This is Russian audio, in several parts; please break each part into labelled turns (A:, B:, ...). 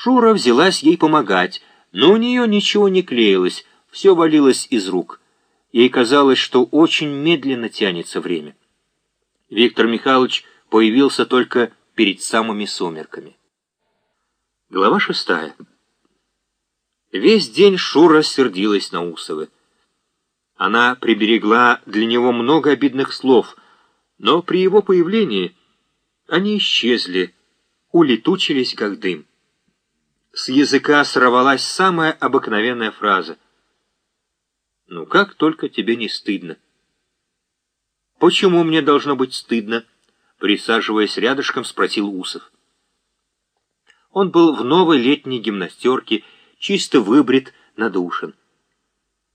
A: Шура взялась ей помогать, но у нее ничего не клеилось, все валилось из рук. Ей казалось, что очень медленно тянется время. Виктор Михайлович появился только перед самыми сумерками. Глава шестая. Весь день Шура сердилась на Усовы. Она приберегла для него много обидных слов, но при его появлении они исчезли, улетучились как дым. С языка сорвалась самая обыкновенная фраза. «Ну как только тебе не стыдно?» «Почему мне должно быть стыдно?» Присаживаясь рядышком, спросил Усов. Он был в новой летней гимнастерке, чисто выбрит, надушен.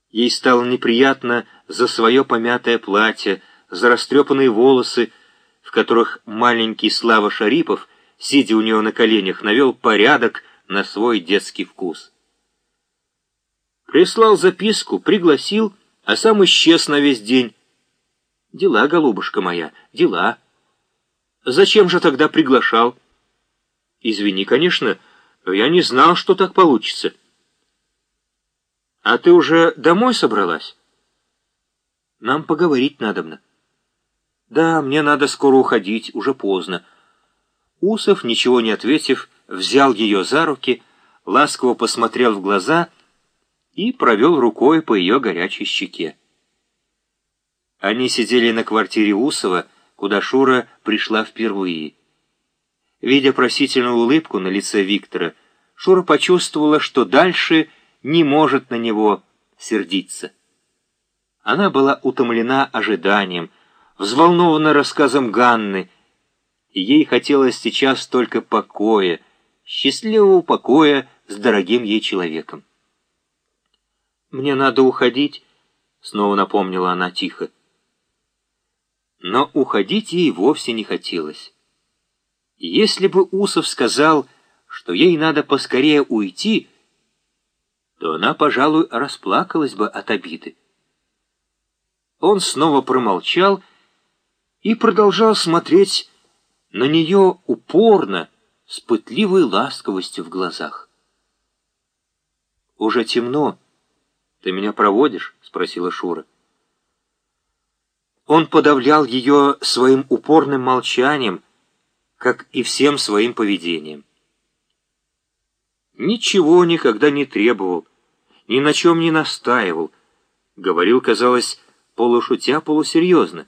A: Ей стало неприятно за свое помятое платье, за растрепанные волосы, в которых маленький Слава Шарипов, сидя у него на коленях, навел порядок на свой детский вкус. Прислал записку, пригласил, а сам исчез на весь день. Дела, голубушка моя, дела. Зачем же тогда приглашал? Извини, конечно, я не знал, что так получится. А ты уже домой собралась? Нам поговорить надобно. Да, мне надо скоро уходить, уже поздно. Усов, ничего не ответив, взял ее за руки, ласково посмотрел в глаза и провел рукой по ее горячей щеке. Они сидели на квартире Усова, куда Шура пришла впервые. Видя просительную улыбку на лице Виктора, Шура почувствовала, что дальше не может на него сердиться. Она была утомлена ожиданием, взволнована рассказом Ганны, и ей хотелось сейчас только покоя, счастливого покоя с дорогим ей человеком. «Мне надо уходить», — снова напомнила она тихо. Но уходить ей вовсе не хотелось. Если бы Усов сказал, что ей надо поскорее уйти, то она, пожалуй, расплакалась бы от обиды. Он снова промолчал и продолжал смотреть на нее упорно, с пытливой ласковостью в глазах. «Уже темно. Ты меня проводишь?» — спросила Шура. Он подавлял ее своим упорным молчанием, как и всем своим поведением. Ничего никогда не требовал, ни на чем не настаивал, говорил, казалось, полушутя, полусерьезно.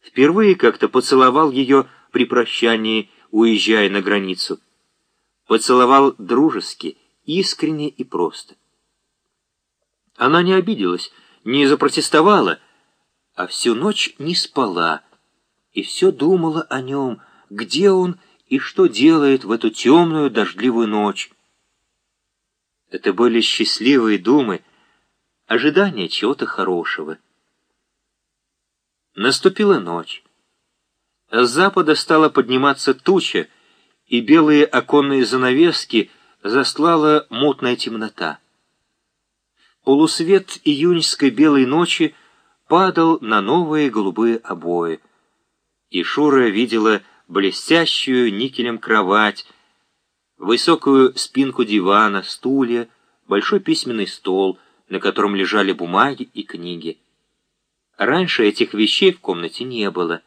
A: Впервые как-то поцеловал ее при прощании, уезжая на границу. Поцеловал дружески, искренне и просто. Она не обиделась, не запротестовала, а всю ночь не спала и все думала о нем, где он и что делает в эту темную дождливую ночь. Это были счастливые думы, ожидание чего-то хорошего. Наступила ночь. С запада стала подниматься туча, и белые оконные занавески заслала мутная темнота. Полусвет июньской белой ночи — падал на новые голубые обои. И Шура видела блестящую никелем кровать, высокую спинку дивана, стулья, большой письменный стол, на котором лежали бумаги и книги. Раньше этих вещей в комнате не было.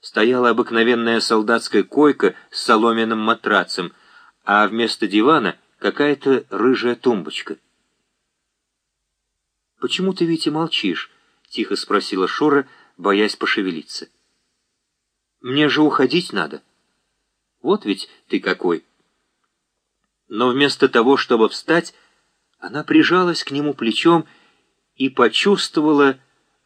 A: Стояла обыкновенная солдатская койка с соломенным матрацем, а вместо дивана какая-то рыжая тумбочка. «Почему ты, Витя, молчишь?» — тихо спросила Шура, боясь пошевелиться. «Мне же уходить надо. Вот ведь ты какой!» Но вместо того, чтобы встать, она прижалась к нему плечом и почувствовала,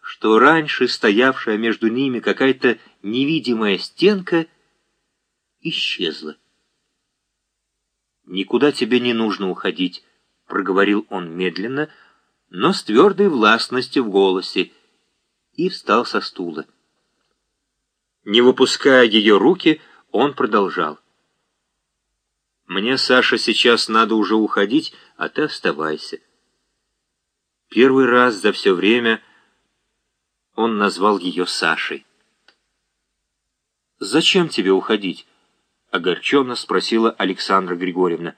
A: что раньше стоявшая между ними какая-то невидимая стенка исчезла. «Никуда тебе не нужно уходить», — проговорил он медленно, — но с твердой властностью в голосе, и встал со стула. Не выпуская ее руки, он продолжал. «Мне, Саша, сейчас надо уже уходить, а ты оставайся». Первый раз за все время он назвал ее Сашей. «Зачем тебе уходить? огорченно спросила Александра Григорьевна.